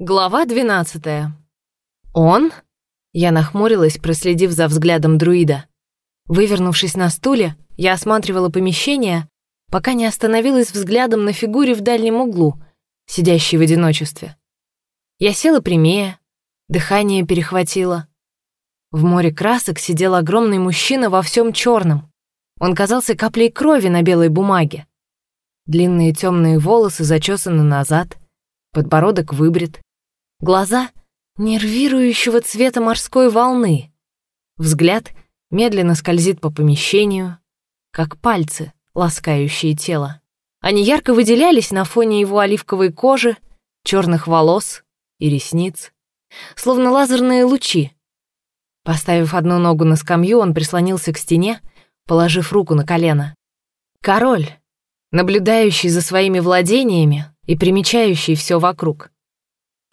Глава 12. Он? Я нахмурилась, проследив за взглядом друида. Вывернувшись на стуле, я осматривала помещение, пока не остановилась взглядом на фигуре в дальнем углу, сидящей в одиночестве. Я села прямее, дыхание перехватило. В море красок сидел огромный мужчина во всем черном. Он казался каплей крови на белой бумаге. Длинные темные волосы зачесаны назад, подбородок выбрит, глаза нервирующего цвета морской волны. Взгляд медленно скользит по помещению, как пальцы, ласкающие тело. Они ярко выделялись на фоне его оливковой кожи, черных волос и ресниц, словно лазерные лучи. Поставив одну ногу на скамью, он прислонился к стене, положив руку на колено. Король, наблюдающий за своими владениями, и примечающий все вокруг.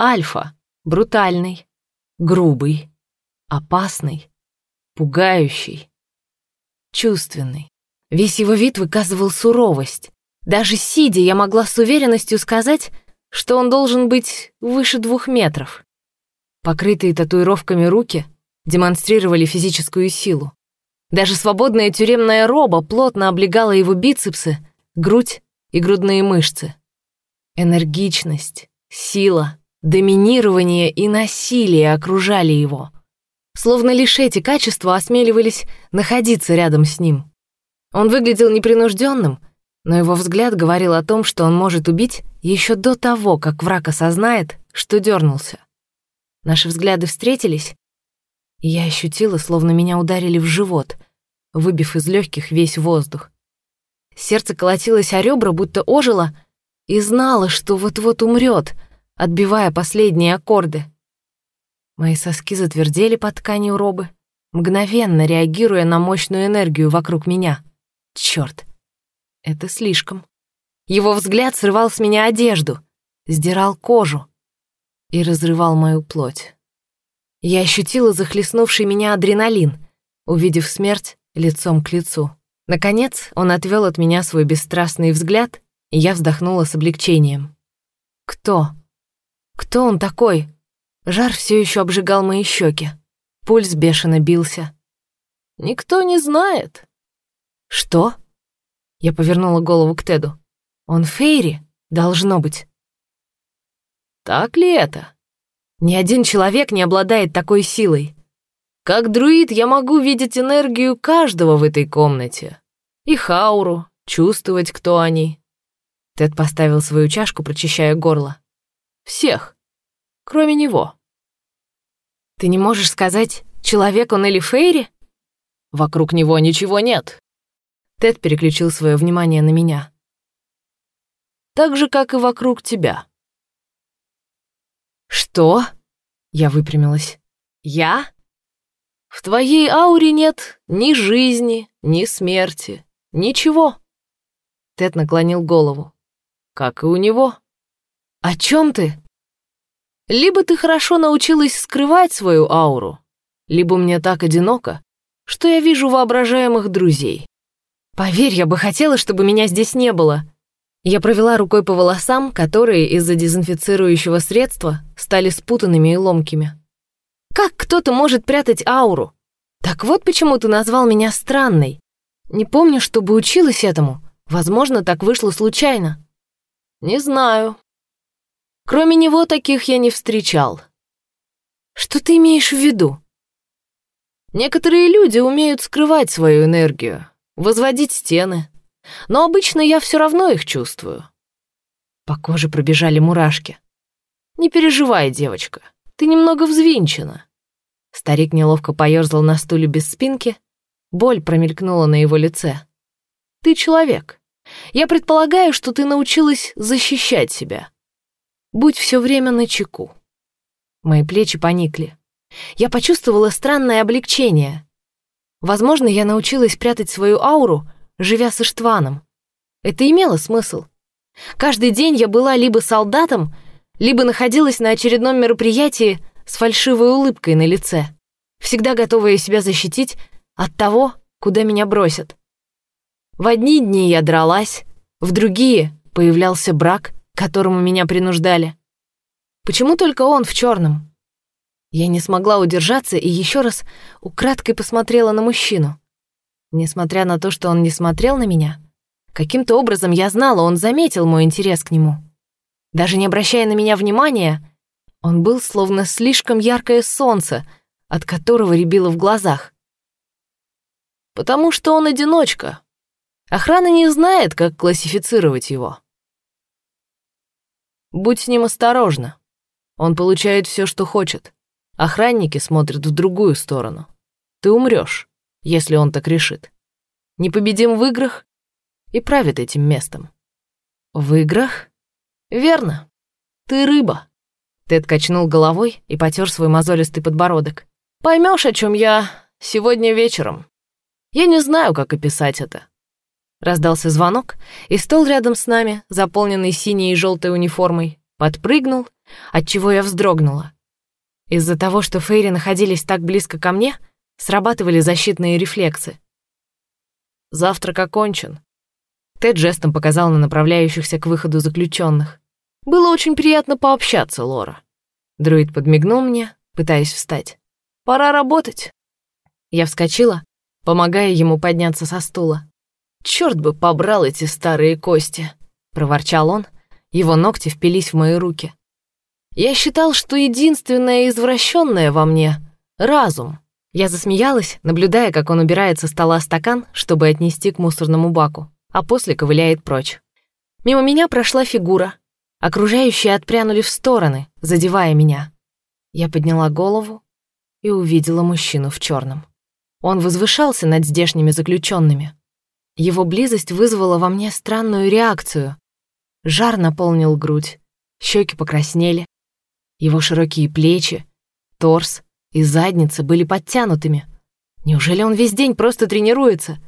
Альфа — брутальный, грубый, опасный, пугающий, чувственный. Весь его вид выказывал суровость. Даже сидя, я могла с уверенностью сказать, что он должен быть выше двух метров. Покрытые татуировками руки демонстрировали физическую силу. Даже свободная тюремная роба плотно облегала его бицепсы, грудь и грудные мышцы. Энергичность, сила, доминирование и насилие окружали его. Словно лишь эти качества осмеливались находиться рядом с ним. Он выглядел непринужденным, но его взгляд говорил о том, что он может убить еще до того, как враг осознает, что дернулся. Наши взгляды встретились, и я ощутила, словно меня ударили в живот, выбив из легких весь воздух. Сердце колотилось о ребра, будто ожило — и знала, что вот-вот умрет, отбивая последние аккорды. Мои соски затвердели под тканью робы, мгновенно реагируя на мощную энергию вокруг меня. Черт, это слишком. Его взгляд срывал с меня одежду, сдирал кожу и разрывал мою плоть. Я ощутила захлестнувший меня адреналин, увидев смерть лицом к лицу. Наконец он отвел от меня свой бесстрастный взгляд и я вздохнула с облегчением. Кто? Кто он такой? Жар все еще обжигал мои щеки. Пульс бешено бился. Никто не знает. Что? Я повернула голову к Теду. Он Фейри? Должно быть. Так ли это? Ни один человек не обладает такой силой. Как друид я могу видеть энергию каждого в этой комнате. И хауру, чувствовать, кто они. Тед поставил свою чашку, прочищая горло. «Всех, кроме него». «Ты не можешь сказать, человек он или Фейри?» «Вокруг него ничего нет». Тед переключил свое внимание на меня. «Так же, как и вокруг тебя». «Что?» Я выпрямилась. «Я?» «В твоей ауре нет ни жизни, ни смерти, ничего». Тед наклонил голову как и у него. О чем ты? Либо ты хорошо научилась скрывать свою ауру, либо мне так одиноко, что я вижу воображаемых друзей. Поверь, я бы хотела, чтобы меня здесь не было. Я провела рукой по волосам, которые из-за дезинфицирующего средства стали спутанными и ломкими. Как кто-то может прятать ауру? Так вот почему ты назвал меня странной. Не помню, чтобы училась этому. Возможно, так вышло случайно. «Не знаю. Кроме него таких я не встречал». «Что ты имеешь в виду?» «Некоторые люди умеют скрывать свою энергию, возводить стены, но обычно я все равно их чувствую». По коже пробежали мурашки. «Не переживай, девочка, ты немного взвинчена». Старик неловко поёрзал на стуле без спинки, боль промелькнула на его лице. «Ты человек. Я предполагаю, что ты научилась защищать себя. Будь все время на чеку. Мои плечи поникли. Я почувствовала странное облегчение. Возможно, я научилась прятать свою ауру, живя с Иштваном. Это имело смысл. Каждый день я была либо солдатом, либо находилась на очередном мероприятии с фальшивой улыбкой на лице, всегда готовая себя защитить от того, куда меня бросят. В одни дни я дралась, в другие появлялся брак, которому меня принуждали. Почему только он в черном? Я не смогла удержаться и еще раз украдкой посмотрела на мужчину. Несмотря на то, что он не смотрел на меня, каким-то образом я знала, он заметил мой интерес к нему. Даже не обращая на меня внимания, он был словно слишком яркое солнце, от которого рябило в глазах. Потому что он одиночка. Охрана не знает, как классифицировать его. Будь с ним осторожна. Он получает все, что хочет. Охранники смотрят в другую сторону. Ты умрешь, если он так решит. Непобедим в играх и правит этим местом. В играх? Верно. Ты рыба. Тед качнул головой и потер свой мозолистый подбородок. Поймешь, о чем я сегодня вечером. Я не знаю, как описать это. Раздался звонок, и стол рядом с нами, заполненный синей и желтой униформой, подпрыгнул, отчего я вздрогнула. Из-за того, что Фейри находились так близко ко мне, срабатывали защитные рефлексы. «Завтрак окончен». Тед жестом показал на направляющихся к выходу заключенных. «Было очень приятно пообщаться, Лора». Друид подмигнул мне, пытаясь встать. «Пора работать». Я вскочила, помогая ему подняться со стула. «Чёрт бы побрал эти старые кости!» — проворчал он. Его ногти впились в мои руки. «Я считал, что единственное извращенное во мне — разум». Я засмеялась, наблюдая, как он убирает со стола стакан, чтобы отнести к мусорному баку, а после ковыляет прочь. Мимо меня прошла фигура. Окружающие отпрянули в стороны, задевая меня. Я подняла голову и увидела мужчину в черном. Он возвышался над здешними заключенными. Его близость вызвала во мне странную реакцию. Жар наполнил грудь, щеки покраснели. Его широкие плечи, торс и задница были подтянутыми. Неужели он весь день просто тренируется?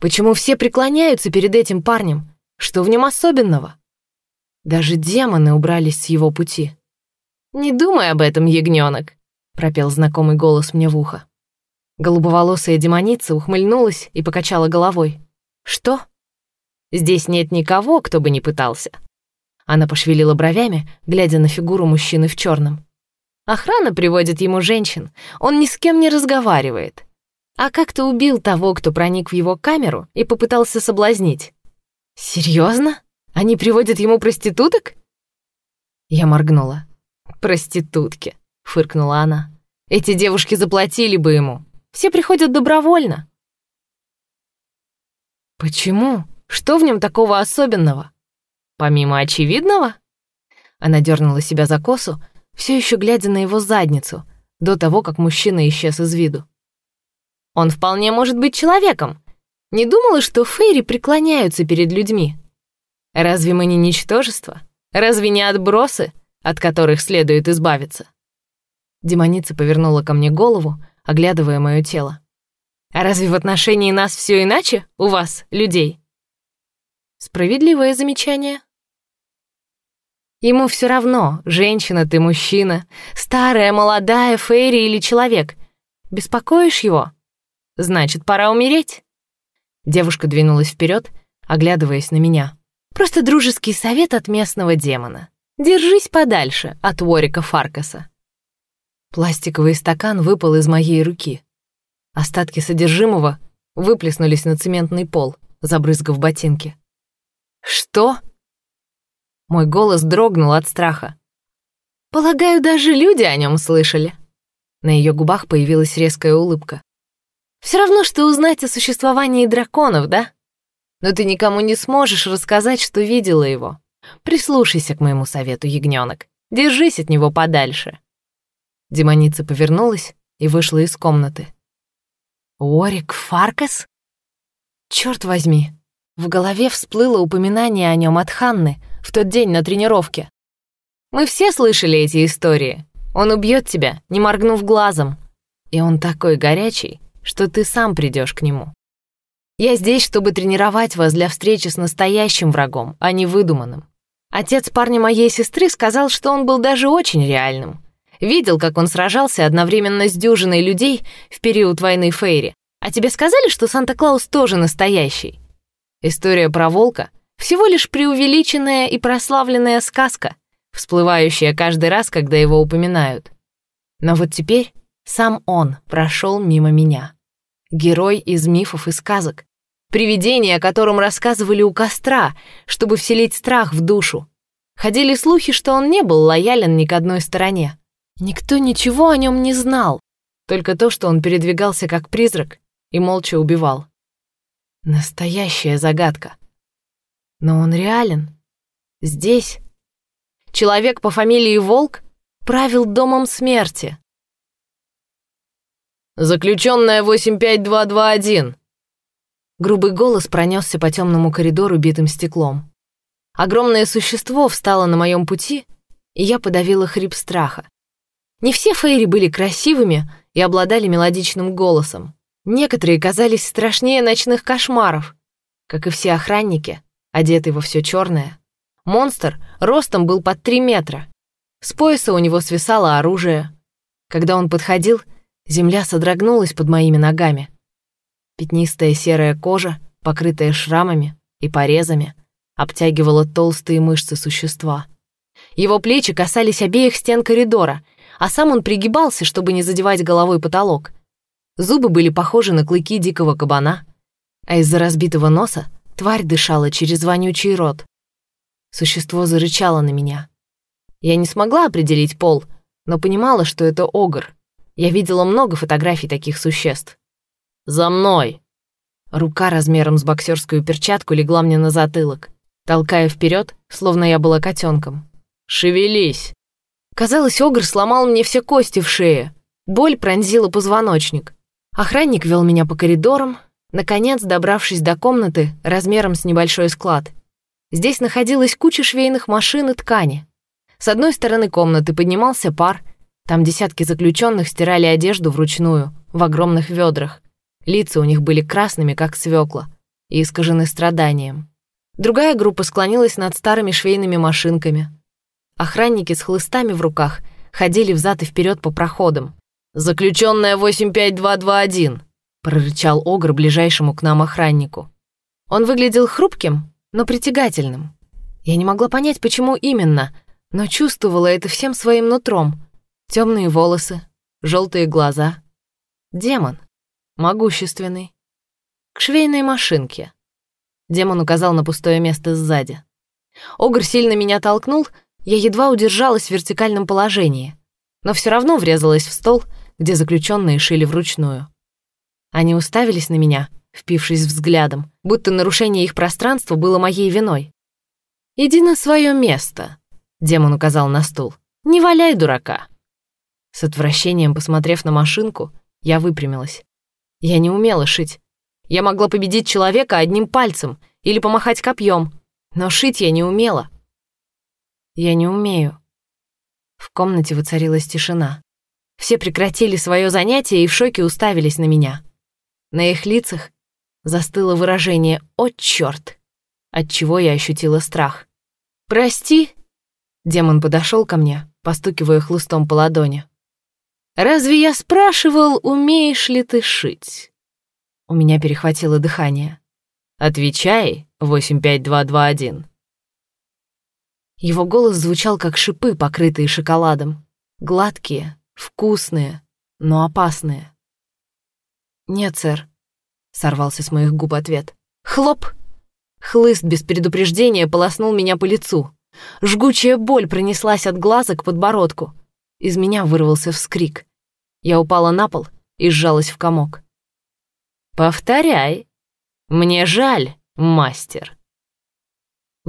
Почему все преклоняются перед этим парнем? Что в нем особенного? Даже демоны убрались с его пути. «Не думай об этом, ягнёнок», — пропел знакомый голос мне в ухо. Голубоволосая демоница ухмыльнулась и покачала головой. «Что?» «Здесь нет никого, кто бы не пытался». Она пошевелила бровями, глядя на фигуру мужчины в черном. «Охрана приводит ему женщин, он ни с кем не разговаривает. А как ты убил того, кто проник в его камеру и попытался соблазнить?» «Серьезно? Они приводят ему проституток?» Я моргнула. «Проститутки», — фыркнула она. «Эти девушки заплатили бы ему. Все приходят добровольно». «Почему? Что в нем такого особенного? Помимо очевидного?» Она дернула себя за косу, все еще глядя на его задницу, до того, как мужчина исчез из виду. «Он вполне может быть человеком. Не думала, что фейри преклоняются перед людьми. Разве мы не ничтожество? Разве не отбросы, от которых следует избавиться?» Демоница повернула ко мне голову, оглядывая мое тело. А разве в отношении нас все иначе, у вас, людей? Справедливое замечание. Ему все равно, женщина ты, мужчина, старая, молодая, фейри или человек. Беспокоишь его? Значит, пора умереть. Девушка двинулась вперед, оглядываясь на меня. Просто дружеский совет от местного демона. Держись подальше от Уорика Фаркаса. Пластиковый стакан выпал из моей руки. Остатки содержимого выплеснулись на цементный пол, забрызгав ботинки. «Что?» Мой голос дрогнул от страха. «Полагаю, даже люди о нем слышали». На ее губах появилась резкая улыбка. Все равно, что узнать о существовании драконов, да? Но ты никому не сможешь рассказать, что видела его. Прислушайся к моему совету, ягненок. Держись от него подальше». Демоница повернулась и вышла из комнаты. Уорик Фаркас? Черт возьми, в голове всплыло упоминание о нем от Ханны в тот день на тренировке. Мы все слышали эти истории. Он убьет тебя, не моргнув глазом. И он такой горячий, что ты сам придешь к нему. Я здесь, чтобы тренировать вас для встречи с настоящим врагом, а не выдуманным. Отец парня моей сестры сказал, что он был даже очень реальным. Видел, как он сражался одновременно с дюжиной людей в период войны Фейри. А тебе сказали, что Санта-Клаус тоже настоящий? История про волка — всего лишь преувеличенная и прославленная сказка, в всплывающее каждый раз, когда его упоминают. Но вот теперь сам он прошел мимо меня. Герой из мифов и сказок. Привидение, о котором рассказывали у костра, чтобы вселить страх в душу. Ходили слухи, что он не был лоялен ни к одной стороне. Никто ничего о нем не знал, только то, что он передвигался как призрак и молча убивал. Настоящая загадка. Но он реален. Здесь. Человек по фамилии Волк правил домом смерти. Заключенная 85221. Грубый голос пронесся по темному коридору битым стеклом. Огромное существо встало на моем пути, и я подавила хрип страха. Не все фейри были красивыми и обладали мелодичным голосом. Некоторые казались страшнее ночных кошмаров, как и все охранники, одетые во все черное. Монстр ростом был под три метра. С пояса у него свисало оружие. Когда он подходил, земля содрогнулась под моими ногами. Пятнистая серая кожа, покрытая шрамами и порезами, обтягивала толстые мышцы существа. Его плечи касались обеих стен коридора, а сам он пригибался, чтобы не задевать головой потолок. Зубы были похожи на клыки дикого кабана, а из-за разбитого носа тварь дышала через вонючий рот. Существо зарычало на меня. Я не смогла определить пол, но понимала, что это огр. Я видела много фотографий таких существ. «За мной!» Рука размером с боксерскую перчатку легла мне на затылок, толкая вперед, словно я была котенком. «Шевелись!» Казалось, огр сломал мне все кости в шее. Боль пронзила позвоночник. Охранник вел меня по коридорам, наконец добравшись до комнаты размером с небольшой склад. Здесь находилась куча швейных машин и ткани. С одной стороны комнаты поднимался пар, там десятки заключенных стирали одежду вручную, в огромных ведрах. Лица у них были красными, как свекла, и искажены страданием. Другая группа склонилась над старыми швейными машинками. Охранники с хлыстами в руках ходили взад и вперед по проходам. «Заключенная 85221», — прорычал Огр ближайшему к нам охраннику. Он выглядел хрупким, но притягательным. Я не могла понять, почему именно, но чувствовала это всем своим нутром. Темные волосы, желтые глаза. Демон. Могущественный. К швейной машинке. Демон указал на пустое место сзади. Огр сильно меня толкнул, я едва удержалась в вертикальном положении, но все равно врезалась в стол — где заключенные шили вручную. Они уставились на меня, впившись взглядом, будто нарушение их пространства было моей виной. «Иди на свое место», — демон указал на стул. «Не валяй дурака». С отвращением посмотрев на машинку, я выпрямилась. Я не умела шить. Я могла победить человека одним пальцем или помахать копьем, но шить я не умела. Я не умею. В комнате воцарилась тишина. Все прекратили свое занятие и в шоке уставились на меня. На их лицах застыло выражение «О, чёрт!», отчего я ощутила страх. «Прости!» Демон подошел ко мне, постукивая хлыстом по ладони. «Разве я спрашивал, умеешь ли ты шить?» У меня перехватило дыхание. «Отвечай, 85221». Его голос звучал, как шипы, покрытые шоколадом. Гладкие, Вкусные, но опасные. «Нет, сэр», — сорвался с моих губ ответ. «Хлоп!» Хлыст без предупреждения полоснул меня по лицу. Жгучая боль пронеслась от глаза к подбородку. Из меня вырвался вскрик. Я упала на пол и сжалась в комок. «Повторяй. Мне жаль, мастер».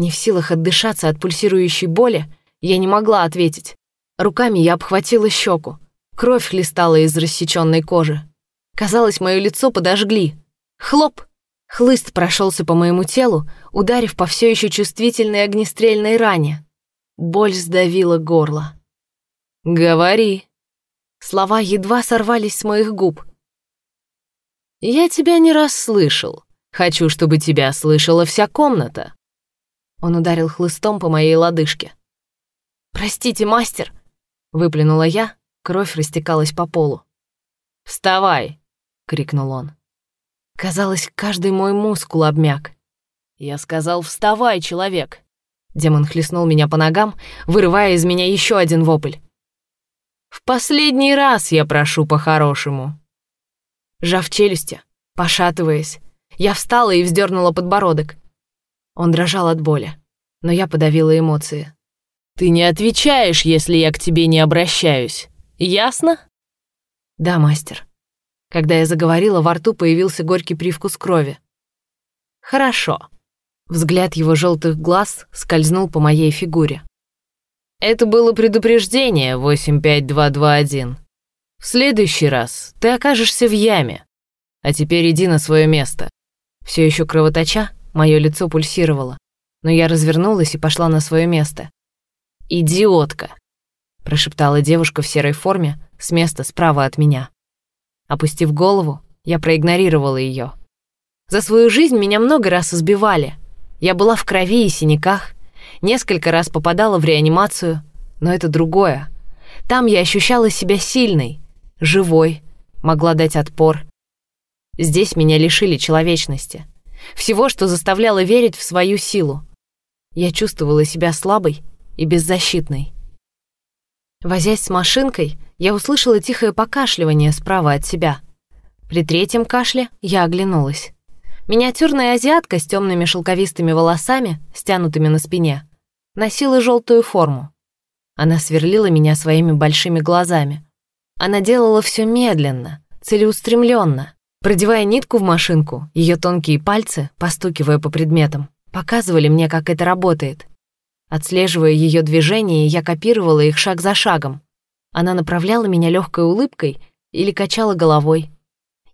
Не в силах отдышаться от пульсирующей боли, я не могла ответить. Руками я обхватила щеку. Кровь хлестала из рассеченной кожи. Казалось, мое лицо подожгли. Хлоп! Хлыст прошелся по моему телу, ударив по все еще чувствительной огнестрельной ране. Боль сдавила горло. «Говори». Слова едва сорвались с моих губ. «Я тебя не расслышал. Хочу, чтобы тебя слышала вся комната». Он ударил хлыстом по моей лодыжке. «Простите, мастер», — выплюнула я, Кровь растекалась по полу. «Вставай!» — крикнул он. Казалось, каждый мой мускул обмяк. Я сказал «Вставай, человек!» Демон хлестнул меня по ногам, вырывая из меня еще один вопль. «В последний раз я прошу по-хорошему». Жав челюсти, пошатываясь, я встала и вздернула подбородок. Он дрожал от боли, но я подавила эмоции. «Ты не отвечаешь, если я к тебе не обращаюсь. Ясно?» «Да, мастер». Когда я заговорила, во рту появился горький привкус крови. «Хорошо». Взгляд его желтых глаз скользнул по моей фигуре. «Это было предупреждение, 85221. В следующий раз ты окажешься в яме. А теперь иди на свое место». Все еще кровоточа, мое лицо пульсировало, но я развернулась и пошла на свое место. «Идиотка!» — прошептала девушка в серой форме с места справа от меня. Опустив голову, я проигнорировала ее. За свою жизнь меня много раз избивали. Я была в крови и синяках, несколько раз попадала в реанимацию, но это другое. Там я ощущала себя сильной, живой, могла дать отпор. Здесь меня лишили человечности. Всего, что заставляло верить в свою силу. Я чувствовала себя слабой и беззащитной. Возясь с машинкой, я услышала тихое покашливание справа от себя. При третьем кашле я оглянулась. Миниатюрная азиатка с темными шелковистыми волосами, стянутыми на спине, носила желтую форму. Она сверлила меня своими большими глазами. Она делала все медленно, целеустремленно. Продевая нитку в машинку, ее тонкие пальцы, постукивая по предметам, показывали мне, как это работает. Отслеживая ее движения, я копировала их шаг за шагом. Она направляла меня легкой улыбкой или качала головой.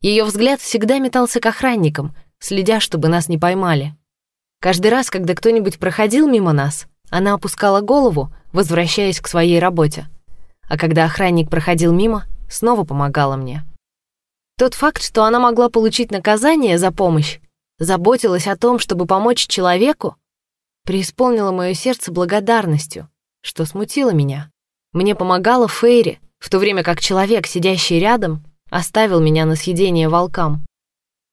Ее взгляд всегда метался к охранникам, следя, чтобы нас не поймали. Каждый раз, когда кто-нибудь проходил мимо нас, она опускала голову, возвращаясь к своей работе. А когда охранник проходил мимо, снова помогала мне. Тот факт, что она могла получить наказание за помощь, заботилась о том, чтобы помочь человеку, преисполнило мое сердце благодарностью, что смутило меня. Мне помогала Фейри, в то время как человек, сидящий рядом, оставил меня на съедение волкам.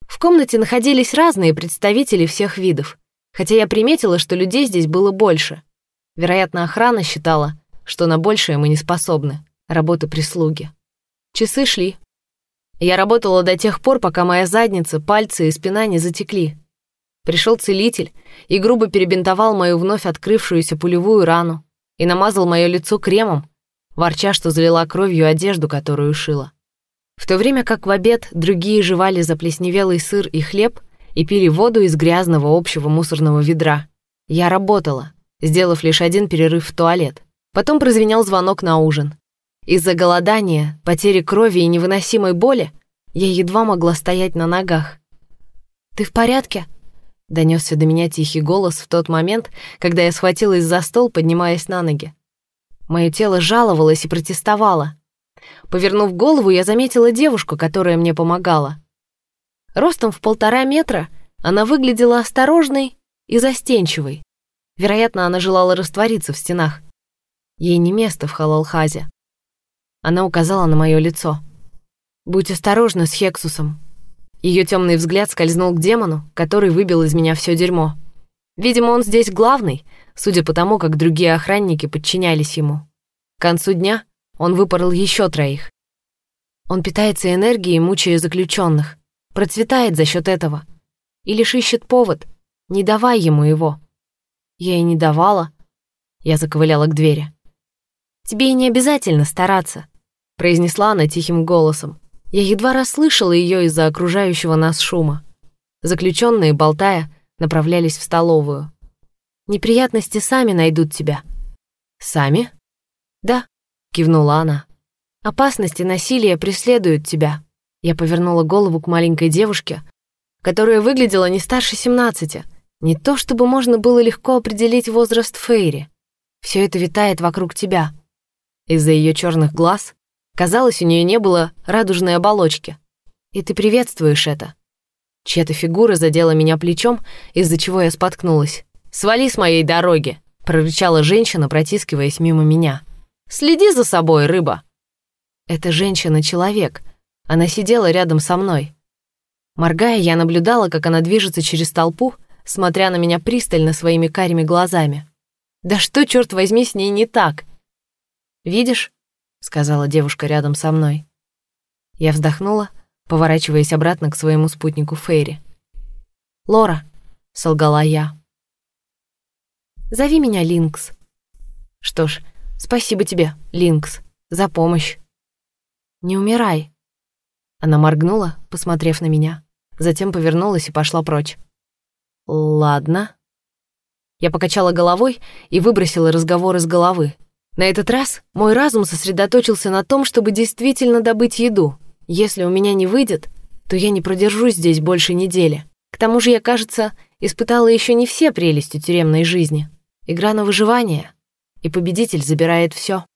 В комнате находились разные представители всех видов, хотя я приметила, что людей здесь было больше. Вероятно, охрана считала, что на большее мы не способны, работа прислуги. Часы шли. Я работала до тех пор, пока моя задница, пальцы и спина не затекли. Пришел целитель и грубо перебинтовал мою вновь открывшуюся пулевую рану и намазал мое лицо кремом, ворча, что залила кровью одежду, которую шила. В то время как в обед другие жевали заплесневелый сыр и хлеб и пили воду из грязного общего мусорного ведра, я работала, сделав лишь один перерыв в туалет. Потом прозвенел звонок на ужин. Из-за голодания, потери крови и невыносимой боли я едва могла стоять на ногах. «Ты в порядке?» Донесся до меня тихий голос в тот момент, когда я схватилась за стол, поднимаясь на ноги. Мое тело жаловалось и протестовало. Повернув голову, я заметила девушку, которая мне помогала. Ростом в полтора метра она выглядела осторожной и застенчивой. Вероятно, она желала раствориться в стенах. Ей не место в Халалхазе. Она указала на мое лицо. «Будь осторожна с Хексусом. Ее темный взгляд скользнул к демону, который выбил из меня все дерьмо. Видимо, он здесь главный, судя по тому, как другие охранники подчинялись ему. К концу дня он выпорол еще троих. Он питается энергией, мучая заключенных, процветает за счет этого. И лишь ищет повод. Не давай ему его. Я и не давала. Я заковыляла к двери. «Тебе и не обязательно стараться», — произнесла она тихим голосом. Я едва расслышала ее из-за окружающего нас шума. Заключенные, болтая, направлялись в столовую. «Неприятности сами найдут тебя». «Сами?» «Да», — кивнула она. «Опасности насилия преследуют тебя». Я повернула голову к маленькой девушке, которая выглядела не старше семнадцати. Не то чтобы можно было легко определить возраст Фейри. Все это витает вокруг тебя. Из-за ее черных глаз Казалось, у нее не было радужной оболочки. И ты приветствуешь это. Чья-то фигура задела меня плечом, из-за чего я споткнулась. «Свали с моей дороги!» — прорычала женщина, протискиваясь мимо меня. «Следи за собой, рыба!» Эта женщина-человек. Она сидела рядом со мной. Моргая, я наблюдала, как она движется через толпу, смотря на меня пристально своими карими глазами. Да что, черт возьми, с ней не так? Видишь, сказала девушка рядом со мной. Я вздохнула, поворачиваясь обратно к своему спутнику Фейри. «Лора», — солгала я. «Зови меня Линкс». «Что ж, спасибо тебе, Линкс, за помощь». «Не умирай». Она моргнула, посмотрев на меня, затем повернулась и пошла прочь. «Ладно». Я покачала головой и выбросила разговор из головы. На этот раз мой разум сосредоточился на том, чтобы действительно добыть еду. Если у меня не выйдет, то я не продержусь здесь больше недели. К тому же я, кажется, испытала еще не все прелести тюремной жизни. Игра на выживание, и победитель забирает все.